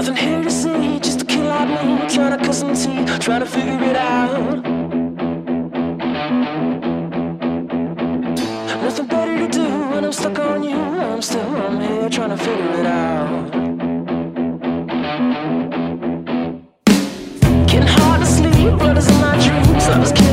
Nothing here to see, just to kill like me Trying to cut some tea, trying to figure it out. Nothing better to do when I'm stuck on you I'm still, I'm here trying to figure it out. Getting hard to sleep, blood is in my dreams Love is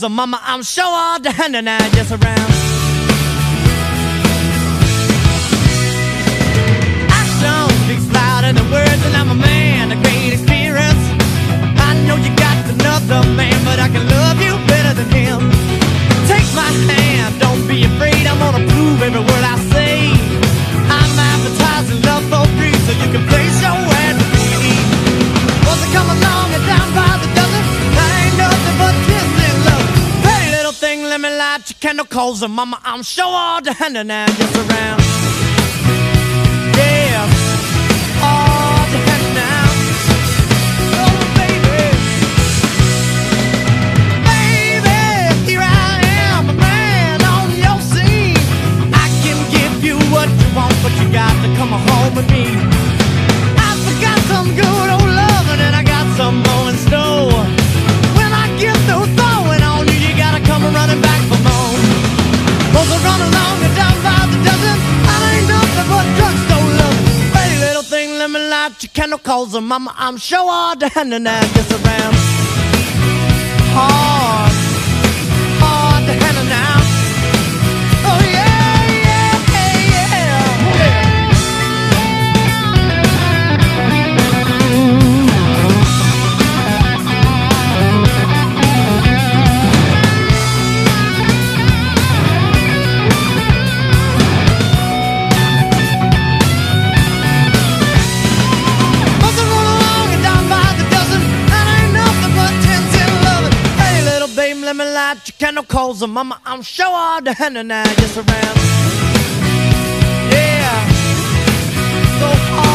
So mama, I'm sure all the hand and I just around. Action speaks louder than words, and I'm a man of great experience. I know you got another man. Kendall calls her mama, I'm sure all the hand and just around. no calls her mama. I'm sure all down and I'm just around. Oh. piano calls her mama. I'm sure all the henna now just around. Yeah. So